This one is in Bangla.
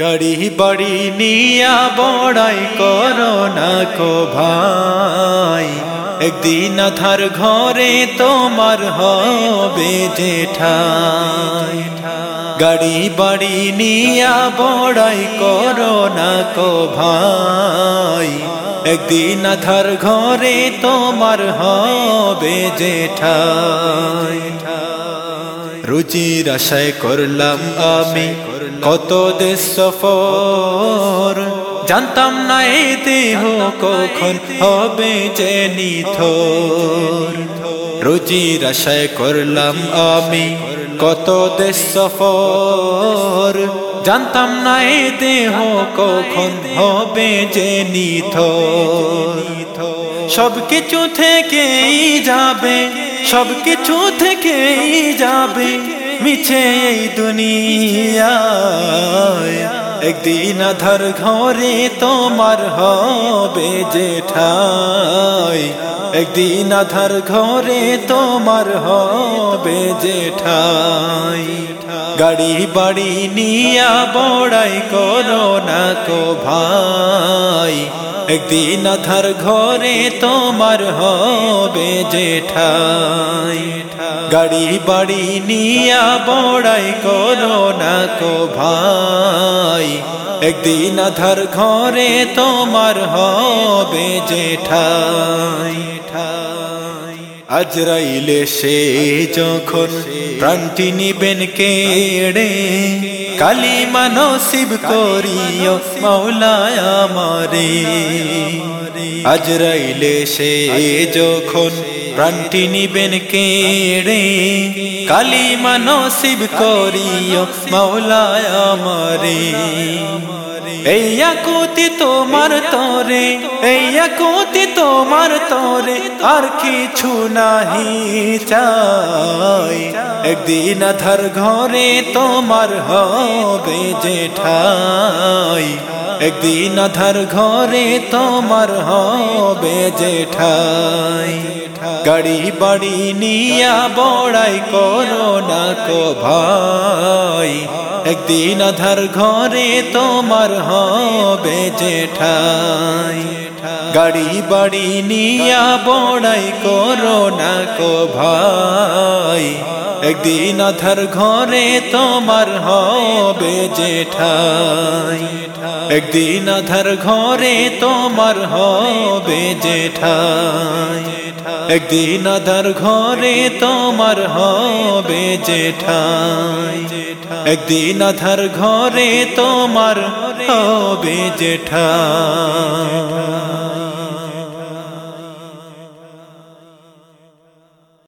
গাড়ি বাড়ি নিয়া বড়াই করো না কো ভাই। একদিন আধার ঘরে তোমার হবে জেঠাই। গাড়ি বাড়ি নিয়া বড়াই করো না কো ভাই। একদিন আধার ঘরে তোমার হবে জেঠাই। রুচির আশায় করলাম আমি কত দেশ সফর। জানতাম না দেহ কখন হবে যে নিথর। রুচির আশায় করলাম আমি কত দেশ সফর। জানতাম না দেহ কখন হবে যে নিথর। সব কিছু থেকেই যাবে সব কিছু থেকে যাবে মিছে এই দুনিয়ায়। একদিন আধার ঘরে তোমার হবে জেঠাই। একদিন আধার ঘরে তোমার হবে জেঠাই। গাড়ি বাড়ি নিয়া বড়াই করো না কো ভাই। একদিন আধার ঘরে তোমার হবে জেঠাই। গাড়ি বাড়ি নিয়া বড়াই করো না কো ভাই। একদিন আধার ঘরে তোমার হবে জেঠাই। আজরাইলে সে যখন প্রাণটি নিবেন কেড়ে, কালী মানসিব করিও মৌলায় আমারে। আজরাইলে সে যখন প্রাণটি নিবেন কেড়ে, কালী মানসিব করিও মৌলায় আমারে। এই তোমার তরে, এই আকুতি তোমার তরে আর কিছু নাহি চাই। একদিন আধার ঘরে তোমার হবে জেঠাই। একদিন আধার ঘরে তোমার হবে জেঠাই। গাড়ি বাড়ি নিয়া বড়াই করো না কো ভাই। একদিন আধার ঘরে তোমার হবে জেঠাই। গাড়ি বাড়ি নিয়া বড়াই করো না কো ভাই। একদিন আধার ঘরে তোমার হবে জেঠাই। একদিন আধার ঘরে তোমার হবে জেঠাই। একদিন আধার ঘরে তোমার হবে জেঠাই। একদিন আধার ঘরে তোমার হবে জেঠাই।